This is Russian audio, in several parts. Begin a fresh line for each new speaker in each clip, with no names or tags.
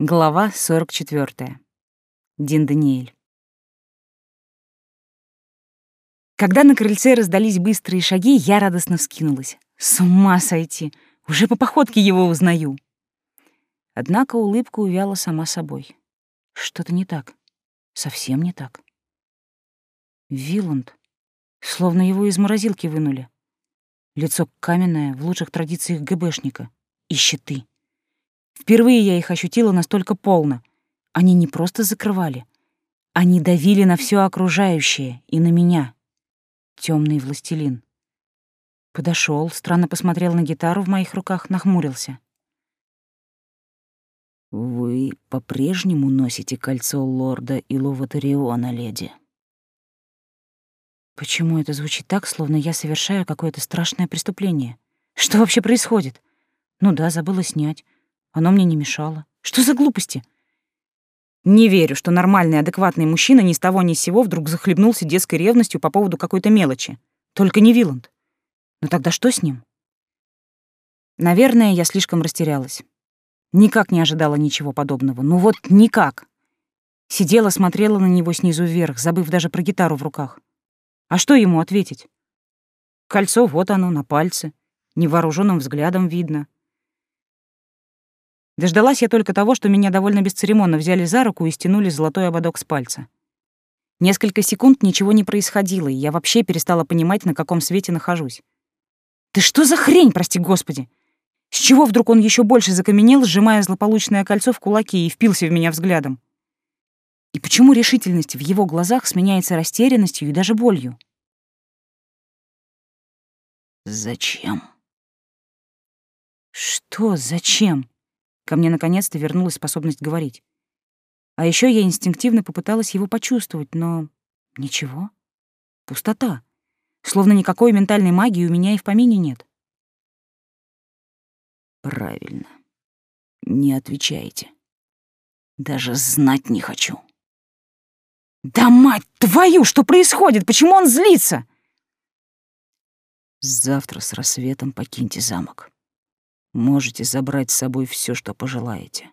Глава 44. Дин Даниэль. Когда на крыльце раздались быстрые шаги, я радостно вскинулась. С ума сойти! Уже по походке его узнаю. Однако улыбка увяла сама собой. Что-то не так. Совсем не так. Виланд. Словно его из морозилки вынули. Лицо каменное, в лучших традициях ГБшника. И щиты. Впервые я их ощутила настолько полно. Они не просто закрывали. Они давили на все окружающее и на меня. Темный властелин. Подошел, странно посмотрел на гитару в моих руках, нахмурился.
«Вы по-прежнему носите кольцо лорда Иловатариона, леди?»
Почему это звучит так, словно я совершаю какое-то страшное преступление? Что вообще происходит? Ну да, забыла снять. Оно мне не мешало. Что за глупости? Не верю, что нормальный, адекватный мужчина ни с того ни с сего вдруг захлебнулся детской ревностью по поводу какой-то мелочи. Только не Виланд. Но тогда что с ним? Наверное, я слишком растерялась. Никак не ожидала ничего подобного. Ну вот никак. Сидела, смотрела на него снизу вверх, забыв даже про гитару в руках. А что ему ответить? Кольцо вот оно, на пальце. Невооруженным взглядом видно. Дождалась я только того, что меня довольно бесцеремонно взяли за руку и стянули золотой ободок с пальца. Несколько секунд ничего не происходило, и я вообще перестала понимать, на каком свете нахожусь. «Да что за хрень, прости господи!» С чего вдруг он еще больше закаменел, сжимая злополучное кольцо в кулаки и впился в меня взглядом? И почему решительность в его глазах сменяется растерянностью и даже болью?
«Зачем?»
«Что зачем?» Ко мне наконец-то вернулась способность говорить. А еще я инстинктивно попыталась его почувствовать, но ничего. Пустота. Словно никакой ментальной магии у меня и в помине нет.
Правильно. Не отвечайте. Даже знать не хочу.
Да мать твою, что происходит? Почему он злится?
Завтра с рассветом покиньте замок. Можете забрать с собой все, что пожелаете.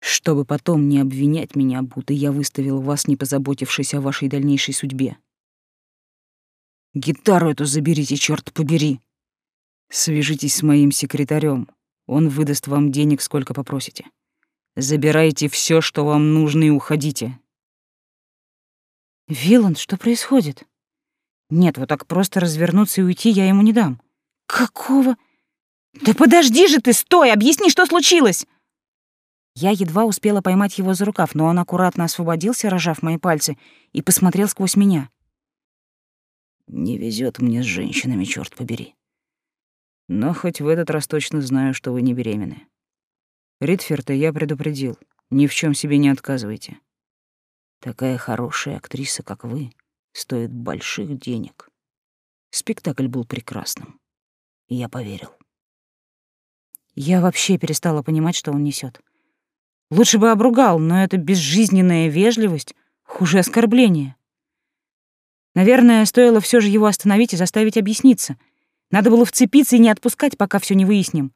Чтобы потом не обвинять меня, будто я выставил вас, не позаботившись о вашей дальнейшей судьбе. Гитару эту заберите, черт побери. Свяжитесь с моим секретарем. Он выдаст вам денег, сколько попросите. Забирайте все, что вам нужно, и уходите.
Виланд, что происходит? Нет, вот так просто развернуться и уйти я ему не дам. Какого? «Да подожди же ты, стой! Объясни, что случилось!» Я едва успела поймать его за рукав, но он аккуратно освободился, рожав мои пальцы, и посмотрел сквозь меня.
«Не везет мне с женщинами, черт побери. Но хоть в этот раз точно знаю, что вы не беременны. Ритферта я предупредил, ни в чем себе не отказывайте. Такая хорошая актриса, как вы, стоит больших денег. Спектакль был прекрасным, и я поверил.
Я вообще перестала понимать, что он несет. Лучше бы обругал, но это безжизненная вежливость хуже оскорбления. Наверное, стоило все же его остановить и заставить объясниться. Надо было вцепиться и не отпускать, пока все не выясним.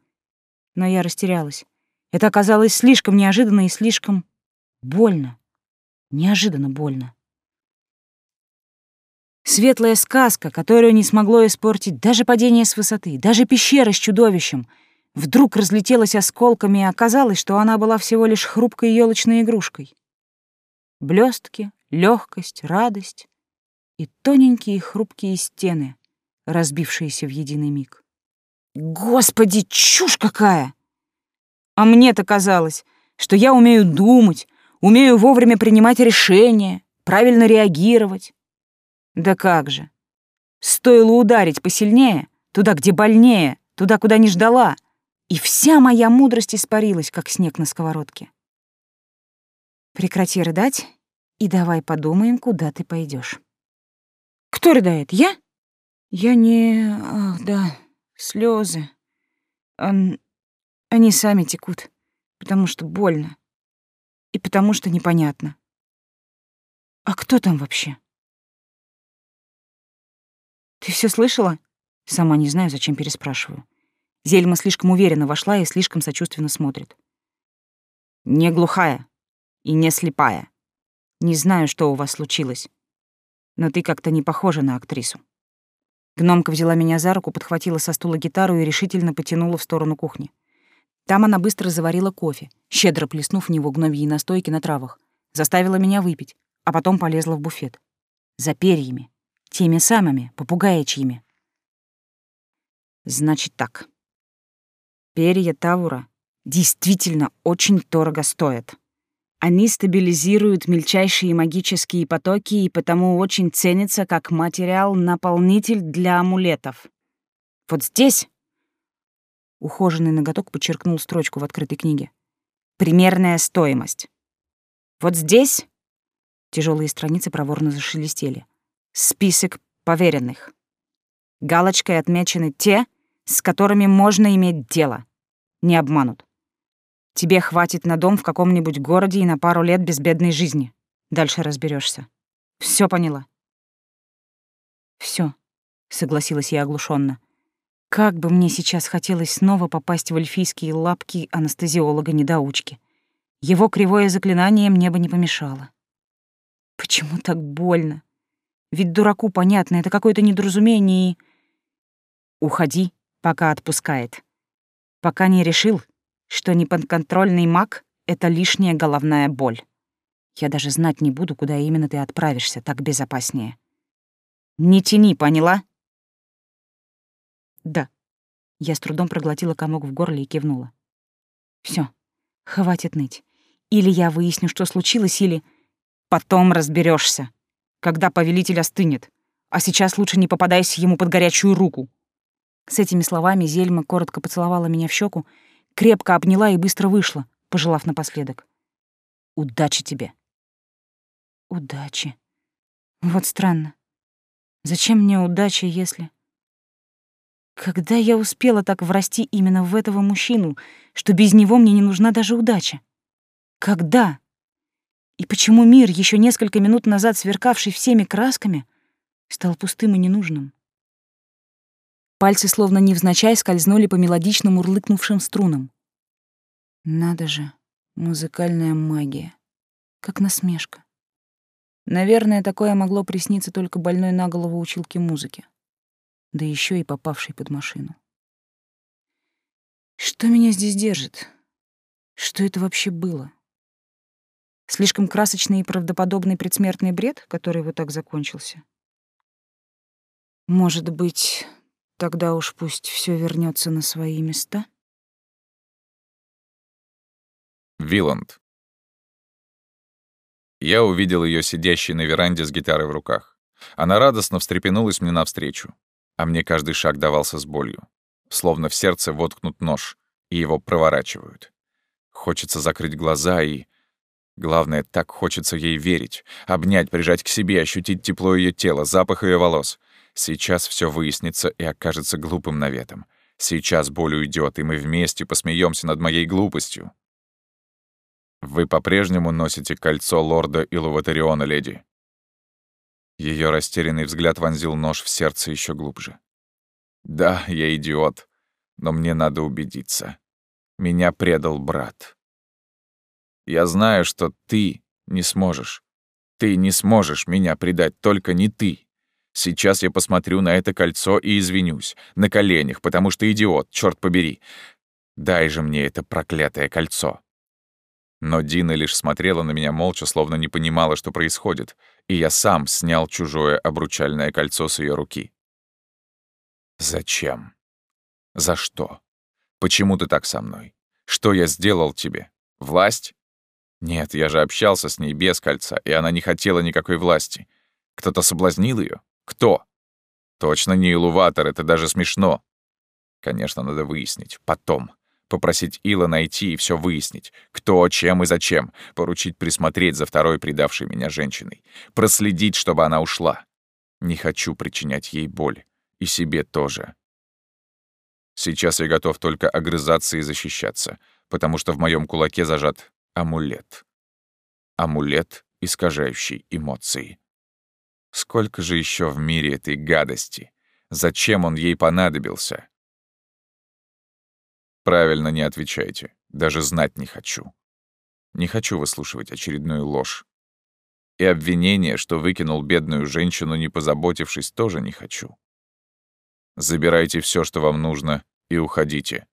Но я растерялась. Это оказалось слишком неожиданно и слишком больно. Неожиданно больно. Светлая сказка, которую не смогло испортить даже падение с высоты, даже пещера с чудовищем — вдруг разлетелась осколками, и оказалось, что она была всего лишь хрупкой елочной игрушкой. Блестки, легкость, радость и тоненькие хрупкие стены, разбившиеся в единый миг. Господи, чушь какая! А мне-то казалось, что я умею думать, умею вовремя принимать решения, правильно реагировать. Да как же! Стоило ударить посильнее, туда, где больнее, туда, куда не ждала — и вся моя мудрость испарилась, как снег на сковородке. Прекрати рыдать и давай подумаем, куда ты пойдешь. Кто рыдает? Я? Я не... Ах, да, слезы. Он... Они сами текут, потому что больно. И потому что непонятно. А кто там вообще? Ты все слышала? Сама не знаю, зачем переспрашиваю. Зельма слишком уверенно вошла и слишком сочувственно смотрит. Не глухая и не слепая. Не знаю, что у вас случилось, но ты как-то не похожа на актрису. Гномка взяла меня за руку, подхватила со стула гитару и решительно потянула в сторону кухни. Там она быстро заварила кофе, щедро плеснув в него гномьи настойки на травах, заставила меня выпить, а потом полезла в буфет. За перьями. Теми самыми, попугаячьими. Значит так. Перья Тавура действительно очень дорого стоят. Они стабилизируют мельчайшие магические потоки и потому очень ценятся как материал-наполнитель для амулетов. Вот здесь ухоженный ноготок подчеркнул строчку в открытой книге. Примерная стоимость. Вот здесь тяжелые страницы проворно зашелестели. Список поверенных. Галочкой отмечены те, с которыми можно иметь дело. Не обманут. Тебе хватит на дом в каком-нибудь городе и на пару лет безбедной жизни. Дальше разберешься. Все поняла? Все, согласилась я оглушенно. Как бы мне сейчас хотелось снова попасть в эльфийские лапки анестезиолога-недоучки. Его кривое заклинание мне бы не помешало. Почему так больно? Ведь дураку понятно, это какое-то недоразумение и... Уходи, пока отпускает. Пока не решил, что неподконтрольный маг — это лишняя головная боль. Я даже знать не буду, куда именно ты отправишься, так безопаснее. Не тяни, поняла? Да. Я с трудом проглотила комок в горле и кивнула. Все, хватит ныть. Или я выясню, что случилось, или... Потом разберешься, когда повелитель остынет. А сейчас лучше не попадайся ему под горячую руку. С этими словами Зельма коротко поцеловала меня в щеку крепко обняла и быстро вышла, пожелав напоследок. «Удачи тебе!» «Удачи. Вот странно. Зачем мне удача, если...» Когда я успела так врасти именно в этого мужчину, что без него мне не нужна даже удача? Когда? И почему мир, еще несколько минут назад сверкавший всеми красками, стал пустым и ненужным? Пальцы словно невзначай скользнули по мелодичным урлыкнувшим струнам. Надо же, музыкальная магия. Как насмешка. Наверное, такое могло присниться только больной на голову училке музыки. Да еще и попавшей под машину. Что меня здесь держит? Что это вообще было? Слишком красочный и правдоподобный предсмертный бред, который вот так закончился? Может быть, Тогда уж пусть все вернется на свои места.
Виланд. Я увидел ее сидящей на веранде с гитарой в руках. Она радостно встрепенулась мне навстречу, а мне каждый шаг давался с болью. Словно в сердце воткнут нож, и его проворачивают. Хочется закрыть глаза и... Главное, так хочется ей верить. Обнять, прижать к себе, ощутить тепло ее тела, запах ее волос — Сейчас все выяснится и окажется глупым наветом. Сейчас боль уйдет, и мы вместе посмеемся над моей глупостью. Вы по-прежнему носите кольцо лорда Илуватариона, леди. Ее растерянный взгляд вонзил нож в сердце еще глубже. Да, я идиот, но мне надо убедиться. Меня предал брат. Я знаю, что ты не сможешь. Ты не сможешь меня предать, только не ты. Сейчас я посмотрю на это кольцо и извинюсь. На коленях, потому что идиот, черт побери. Дай же мне это проклятое кольцо. Но Дина лишь смотрела на меня молча, словно не понимала, что происходит, и я сам снял чужое обручальное кольцо с ее руки. Зачем? За что? Почему ты так со мной? Что я сделал тебе? Власть? Нет, я же общался с ней без кольца, и она не хотела никакой власти. Кто-то соблазнил ее? Кто? Точно не Илуватор, это даже смешно. Конечно, надо выяснить. Потом. Попросить Ила найти и все выяснить. Кто, чем и зачем. Поручить присмотреть за второй предавшей меня женщиной. Проследить, чтобы она ушла. Не хочу причинять ей боль. И себе тоже. Сейчас я готов только огрызаться и защищаться, потому что в моем кулаке зажат амулет. Амулет, искажающий эмоции. Сколько же еще в мире этой гадости? Зачем он ей понадобился? Правильно не отвечайте. Даже знать не хочу. Не хочу выслушивать очередную ложь. И обвинение, что выкинул бедную женщину, не позаботившись, тоже не хочу. Забирайте все, что вам нужно, и уходите.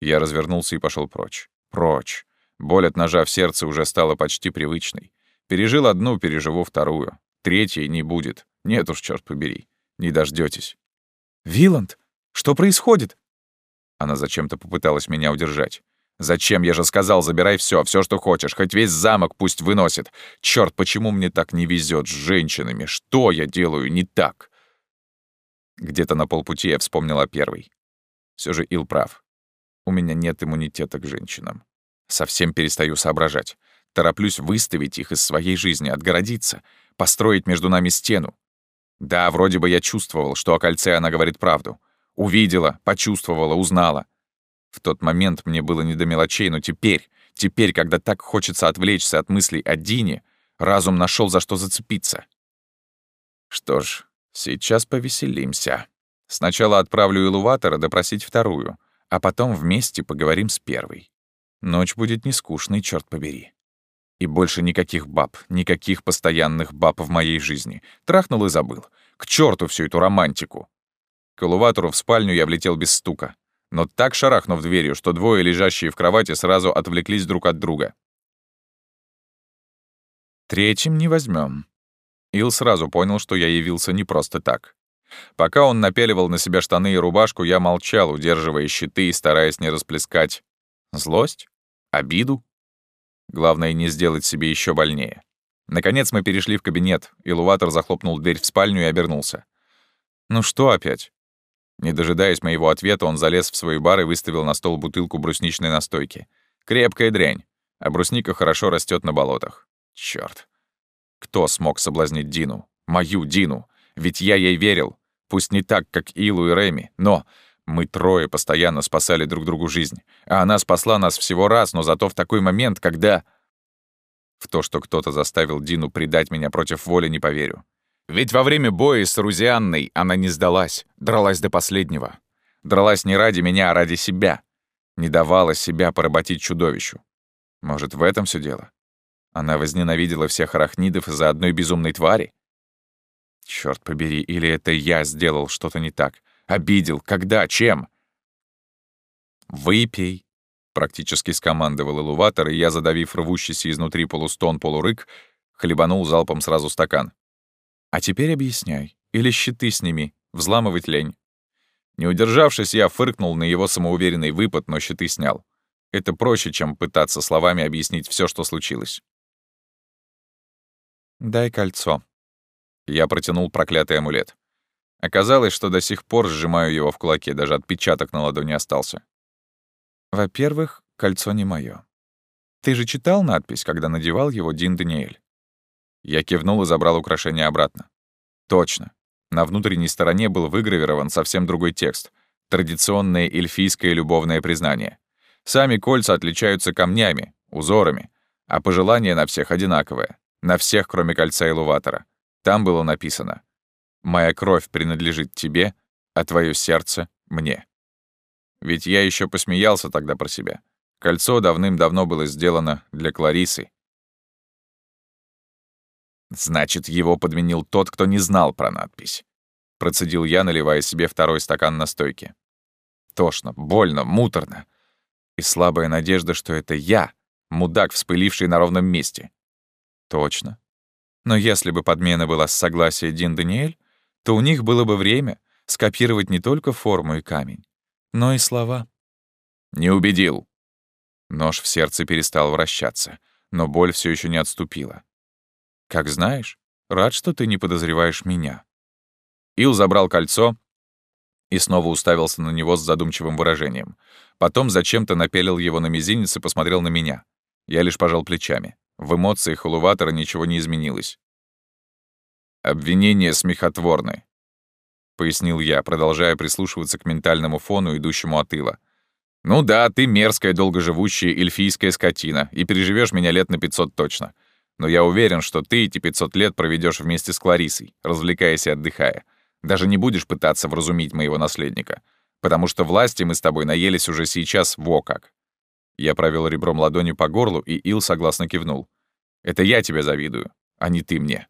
Я развернулся и пошел прочь. Прочь. Боль от ножа в сердце уже стала почти привычной. Пережил одну, переживу вторую. Третьей не будет. Нет уж, черт побери. Не дождетесь. «Виланд, что происходит?» Она зачем-то попыталась меня удержать. «Зачем? Я же сказал, забирай все, все, что хочешь, хоть весь замок пусть выносит. Черт, почему мне так не везет с женщинами? Что я делаю не так?» Где-то на полпути я вспомнила первый. Все же Ил прав. У меня нет иммунитета к женщинам. Совсем перестаю соображать. Тороплюсь выставить их из своей жизни, отгородиться, построить между нами стену. Да, вроде бы я чувствовал, что о кольце она говорит правду. Увидела, почувствовала, узнала. В тот момент мне было не до мелочей, но теперь, теперь, когда так хочется отвлечься от мыслей о Дине, разум нашел за что зацепиться. Что ж, сейчас повеселимся. Сначала отправлю Илуватора допросить вторую, а потом вместе поговорим с первой. Ночь будет нескучной, черт побери. И больше никаких баб, никаких постоянных баб в моей жизни. Трахнул и забыл. К черту всю эту романтику. К элеватору в спальню я влетел без стука. Но так шарахнув дверью, что двое, лежащие в кровати, сразу отвлеклись друг от друга. Третьим не возьмем. Ил сразу понял, что я явился не просто так. Пока он напяливал на себя штаны и рубашку, я молчал, удерживая щиты и стараясь не расплескать злость, обиду, Главное, не сделать себе еще больнее. Наконец мы перешли в кабинет, и Луватор захлопнул дверь в спальню и обернулся. «Ну что опять?» Не дожидаясь моего ответа, он залез в свой бар и выставил на стол бутылку брусничной настойки. Крепкая дрянь, а брусника хорошо растет на болотах. Черт! Кто смог соблазнить Дину? Мою Дину! Ведь я ей верил. Пусть не так, как Илу и Реми, но мы трое постоянно спасали друг другу жизнь, а она спасла нас всего раз, но зато в такой момент, когда... В то, что кто-то заставил Дину предать меня против воли, не поверю. Ведь во время боя с Рузианной она не сдалась, дралась до последнего. Дралась не ради меня, а ради себя. Не давала себя поработить чудовищу. Может, в этом все дело? Она возненавидела всех арахнидов из-за одной безумной твари? Черт побери, или это я сделал что-то не так? Обидел? Когда? Чем? «Выпей», — практически скомандовал элуватор, и я, задавив рвущийся изнутри полустон-полурык, хлебанул залпом сразу стакан. «А теперь объясняй. Или щиты сними. Взламывать лень». Не удержавшись, я фыркнул на его самоуверенный выпад, но щиты снял. Это проще, чем пытаться словами объяснить все, что случилось. «Дай кольцо». Я протянул проклятый амулет. Оказалось, что до сих пор сжимаю его в кулаке, даже отпечаток на ладони остался. Во-первых, кольцо не моё. Ты же читал надпись, когда надевал его Дин Даниэль? Я кивнул и забрал украшение обратно. Точно. На внутренней стороне был выгравирован совсем другой текст. Традиционное эльфийское любовное признание. Сами кольца отличаются камнями, узорами, а пожелание на всех одинаковое. На всех, кроме кольца Илуватора. Там было написано Моя кровь принадлежит тебе, а твое сердце — мне. Ведь я еще посмеялся тогда про себя. Кольцо давным-давно было сделано для Кларисы. Значит, его подменил тот, кто не знал про надпись. Процедил я, наливая себе второй стакан настойки. Тошно, больно, муторно. И слабая надежда, что это я, мудак, вспыливший на ровном месте. Точно. Но если бы подмена была с согласия Дин Даниэль, то у них было бы время скопировать не только форму и камень, но и слова. Не убедил. Нож в сердце перестал вращаться, но боль все еще не отступила. Как знаешь, рад, что ты не подозреваешь меня. Ил забрал кольцо и снова уставился на него с задумчивым выражением. Потом зачем-то напялил его на мизинец и посмотрел на меня. Я лишь пожал плечами. В эмоциях Улуватора ничего не изменилось. «Обвинения смехотворны», — пояснил я, продолжая прислушиваться к ментальному фону, идущему от Ила. «Ну да, ты мерзкая, долгоживущая эльфийская скотина, и переживешь меня лет на 500 точно. Но я уверен, что ты эти 500 лет проведешь вместе с Кларисой, развлекаясь и отдыхая. Даже не будешь пытаться вразумить моего наследника, потому что власти мы с тобой наелись уже сейчас во как. Я провел ребром ладони по горлу, и Ил согласно кивнул. «Это я тебе завидую, а не ты мне».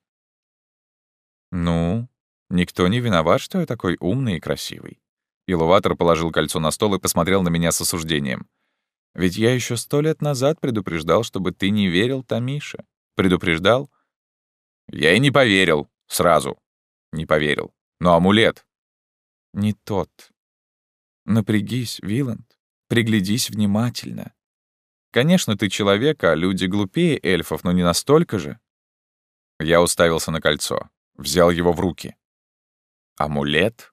«Ну, никто не виноват, что я такой умный и красивый». Илуватор положил кольцо на стол и посмотрел на меня с осуждением. «Ведь я еще сто лет назад предупреждал, чтобы ты не верил Тамише. Предупреждал?» «Я и не поверил. Сразу. Не поверил. Но амулет...» «Не тот. Напрягись, Виланд. Приглядись внимательно. Конечно, ты человек, а люди глупее эльфов, но не настолько же. Я уставился на кольцо, взял его в руки. Амулет?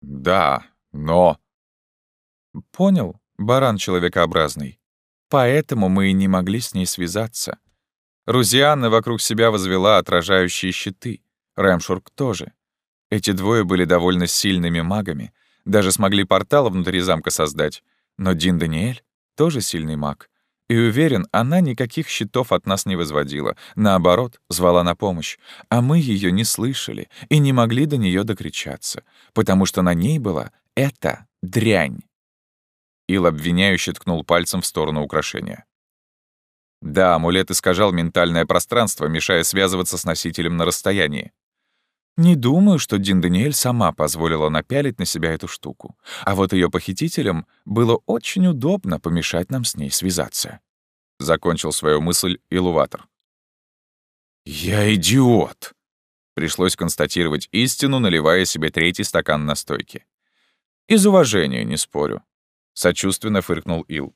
Да, но... Понял, баран человекообразный. Поэтому мы и не могли с ней связаться. Рузианна вокруг себя возвела отражающие щиты. Рэмшурк тоже. Эти двое были довольно сильными магами, даже смогли портал внутри замка создать. Но Дин Даниэль тоже сильный маг. И уверен, она никаких щитов от нас не возводила. Наоборот, звала на помощь. А мы ее не слышали и не могли до нее докричаться, потому что на ней была эта дрянь. Ил обвиняюще ткнул пальцем в сторону украшения. Да, амулет искажал ментальное пространство, мешая связываться с носителем на расстоянии. Не думаю, что Дин Даниэль сама позволила напялить на себя эту штуку. А вот ее похитителям было очень удобно помешать нам с ней связаться. Закончил свою мысль Илуватор. «Я идиот!» Пришлось констатировать истину, наливая себе третий стакан настойки. «Из уважения, не спорю», — сочувственно фыркнул Ил.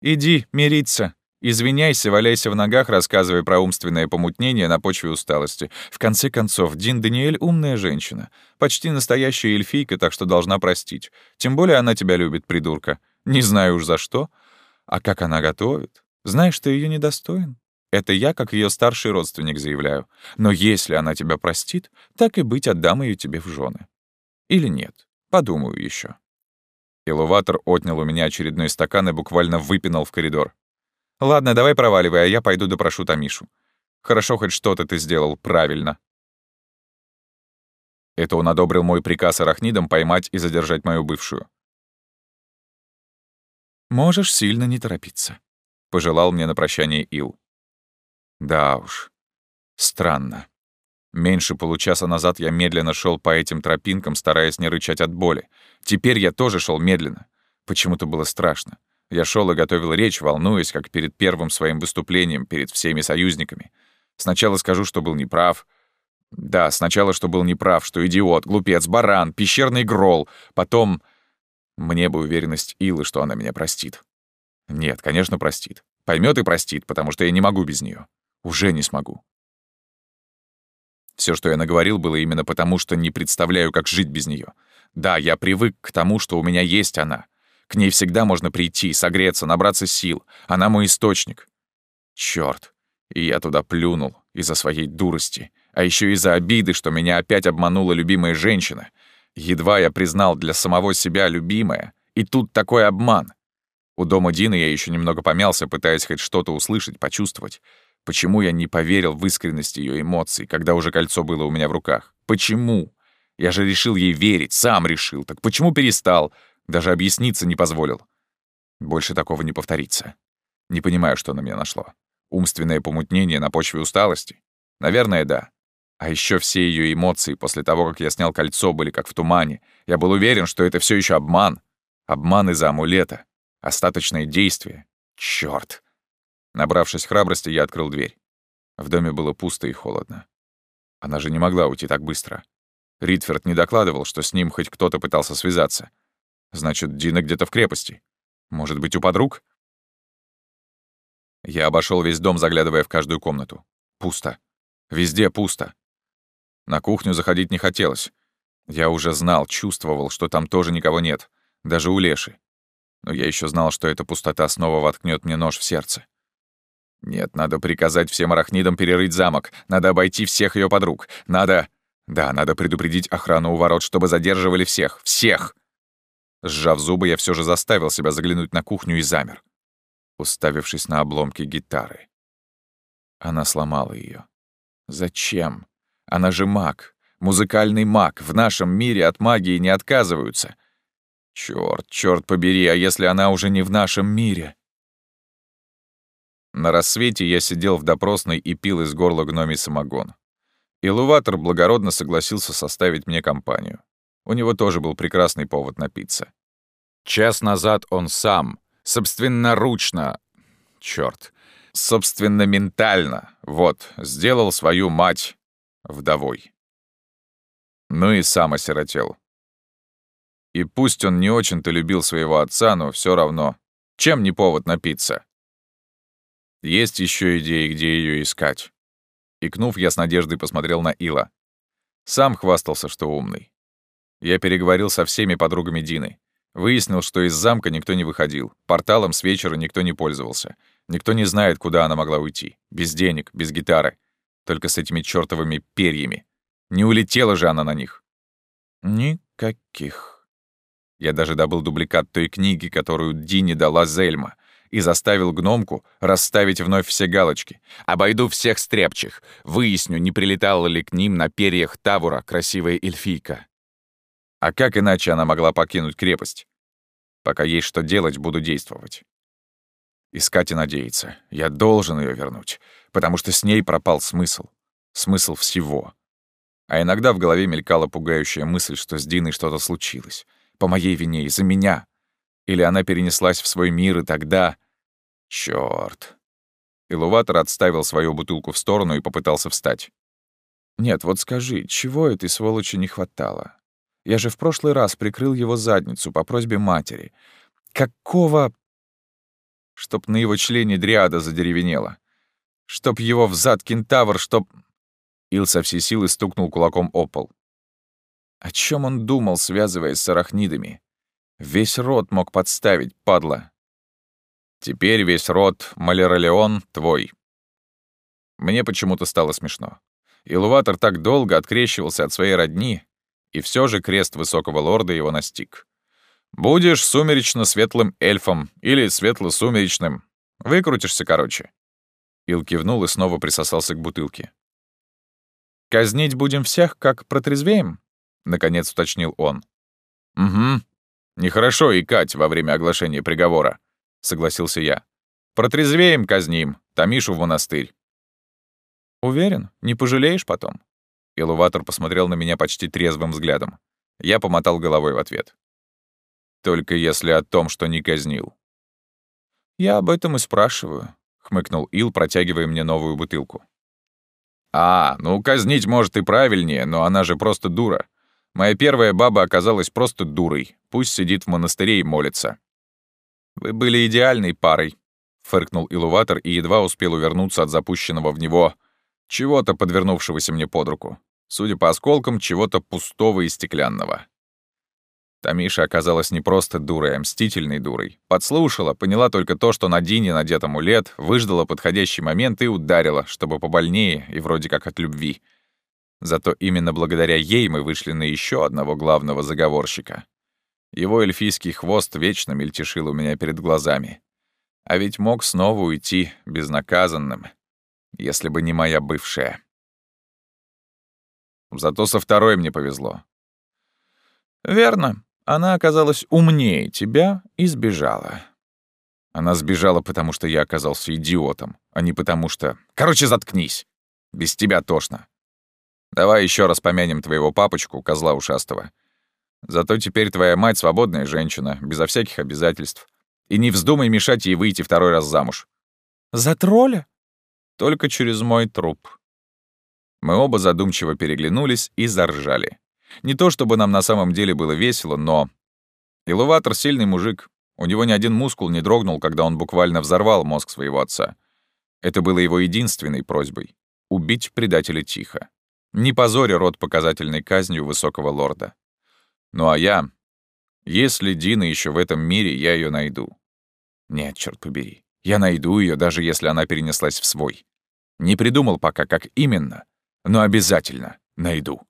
«Иди мириться», Извиняйся, валяйся в ногах, рассказывай про умственное помутнение на почве усталости. В конце концов, Дин Даниэль — умная женщина. Почти настоящая эльфийка, так что должна простить. Тем более она тебя любит, придурка. Не знаю уж за что. А как она готовит? Знаешь, ты ее недостоин. Это я, как ее старший родственник, заявляю. Но если она тебя простит, так и быть, отдам ее тебе в жены. Или нет? Подумаю еще. Илуватор отнял у меня очередной стакан и буквально выпинал в коридор. Ладно, давай проваливай, а я пойду допрошу Тамишу. Хорошо, хоть что-то ты сделал правильно. Это он одобрил мой приказ арахнидам поймать и задержать мою бывшую. «Можешь сильно не торопиться», — пожелал мне на прощание Ил. Да уж, странно. Меньше получаса назад я медленно шел по этим тропинкам, стараясь не рычать от боли. Теперь я тоже шел медленно. Почему-то было страшно. Я шел и готовил речь, волнуясь, как перед первым своим выступлением перед всеми союзниками. Сначала скажу, что был неправ. Да, сначала, что был неправ, что идиот, глупец, баран, пещерный грол. Потом... Мне бы уверенность Илы, что она меня простит. Нет, конечно, простит. Поймет и простит, потому что я не могу без нее. Уже не смогу. Все, что я наговорил, было именно потому, что не представляю, как жить без нее. Да, я привык к тому, что у меня есть она. К ней всегда можно прийти, согреться, набраться сил. Она мой источник. Чёрт. И я туда плюнул из-за своей дурости. А еще из-за обиды, что меня опять обманула любимая женщина. Едва я признал для самого себя любимая. И тут такой обман. У дома Дины я еще немного помялся, пытаясь хоть что-то услышать, почувствовать. Почему я не поверил в искренность ее эмоций, когда уже кольцо было у меня в руках? Почему? Я же решил ей верить, сам решил. Так почему перестал? Даже объясниться не позволил. Больше такого не повторится. Не понимаю, что на меня нашло. Умственное помутнение на почве усталости? Наверное, да. А еще все ее эмоции после того, как я снял кольцо, были как в тумане. Я был уверен, что это все еще обман. Обман из-за амулета. Остаточное действие. Черт! Набравшись храбрости, я открыл дверь. В доме было пусто и холодно. Она же не могла уйти так быстро. Ритферд не докладывал, что с ним хоть кто-то пытался связаться. Значит, Дина где-то в крепости. Может быть, у подруг? Я обошел весь дом, заглядывая в каждую комнату. Пусто. Везде пусто. На кухню заходить не хотелось. Я уже знал, чувствовал, что там тоже никого нет. Даже у Леши. Но я еще знал, что эта пустота снова воткнет мне нож в сердце. Нет, надо приказать всем арахнидам перерыть замок. Надо обойти всех ее подруг. Надо... Да, надо предупредить охрану у ворот, чтобы задерживали всех. Всех! Сжав зубы, я все же заставил себя заглянуть на кухню и замер, уставившись на обломки гитары. Она сломала ее. Зачем? Она же маг, музыкальный маг. В нашем мире от магии не отказываются. Чёрт, чёрт побери, а если она уже не в нашем мире? На рассвете я сидел в допросной и пил из горла гномий самогон. Илуватор благородно согласился составить мне компанию. У него тоже был прекрасный повод напиться. Час назад он сам, собственноручно, чёрт, собственно ментально, вот, сделал свою мать вдовой. Ну и сам осиротел. И пусть он не очень-то любил своего отца, но все равно, чем не повод напиться? Есть еще идеи, где ее искать. Икнув, я с надеждой посмотрел на Ила. Сам хвастался, что умный. Я переговорил со всеми подругами Дины. Выяснил, что из замка никто не выходил, порталом с вечера никто не пользовался. Никто не знает, куда она могла уйти. Без денег, без гитары. Только с этими чёртовыми перьями. Не улетела же она на них. Никаких. Я даже добыл дубликат той книги, которую Дине дала Зельма, и заставил гномку расставить вновь все галочки. Обойду всех стряпчих, выясню, не прилетала ли к ним на перьях Тавура красивая эльфийка. А как иначе она могла покинуть крепость? Пока есть что делать, буду действовать. Искать и надеяться. Я должен ее вернуть, потому что с ней пропал смысл. Смысл всего. А иногда в голове мелькала пугающая мысль, что с Диной что-то случилось. По моей вине, из-за меня. Или она перенеслась в свой мир, и тогда... Чёрт. Илуватор отставил свою бутылку в сторону и попытался встать. «Нет, вот скажи, чего этой сволочи не хватало? Я же в прошлый раз прикрыл его задницу по просьбе матери. Какого... Чтоб на его члене дриада задеревенела. Чтоб его взад кентавр, чтоб... Ил со всей силы стукнул кулаком о пол. О чем он думал, связываясь с арахнидами? Весь род мог подставить, падла. Теперь весь род Малеролеон твой. Мне почему-то стало смешно. Илуватор так долго открещивался от своей родни, и все же крест высокого лорда его настиг. Будешь сумеречно-светлым эльфом или светло-сумеречным. Выкрутишься, короче. Ил кивнул и снова присосался к бутылке. «Казнить будем всех, как протрезвеем?» — наконец уточнил он. «Угу. Нехорошо икать во время оглашения приговора», — согласился я. «Протрезвеем казним, Тамишу в монастырь». «Уверен, не пожалеешь потом?» Илуватор посмотрел на меня почти трезвым взглядом. Я помотал головой в ответ. «Только если о том, что не казнил». «Я об этом и спрашиваю», — хмыкнул Ил, протягивая мне новую бутылку. «А, ну казнить, может, и правильнее, но она же просто дура. Моя первая баба оказалась просто дурой. Пусть сидит в монастыре и молится. «Вы были идеальной парой», — фыркнул Илуватор и едва успел увернуться от запущенного в него чего-то, подвернувшегося мне под руку. Судя по осколкам, чего-то пустого и стеклянного. Тамиша оказалась не просто дурой, а мстительной дурой. Подслушала, поняла только то, что на Дине надет амулет, выждала подходящий момент и ударила, чтобы побольнее и вроде как от любви. Зато именно благодаря ей мы вышли на еще одного главного заговорщика. Его эльфийский хвост вечно мельтешил у меня перед глазами. А ведь мог снова уйти безнаказанным, если бы не моя бывшая. Зато со второй мне повезло. Верно, она оказалась умнее тебя и сбежала. Она сбежала, потому что я оказался идиотом, а не потому что... Короче, заткнись. Без тебя тошно. Давай еще раз помянем твоего папочку, козла ушастого. Зато теперь твоя мать свободная женщина, безо всяких обязательств. И не вздумай мешать ей выйти второй раз замуж. За тролля? Только через мой труп. Мы оба задумчиво переглянулись и заржали. Не то чтобы нам на самом деле было весело, но... Илуватор — сильный мужик. У него ни один мускул не дрогнул, когда он буквально взорвал мозг своего отца. Это было его единственной просьбой — убить предателя тихо. Не позоря род показательной казнью высокого лорда. Ну а я... Если Дина еще в этом мире, я ее найду. Нет, черт побери. Я найду ее, даже если она перенеслась в свой. Не придумал пока, как именно, но обязательно найду.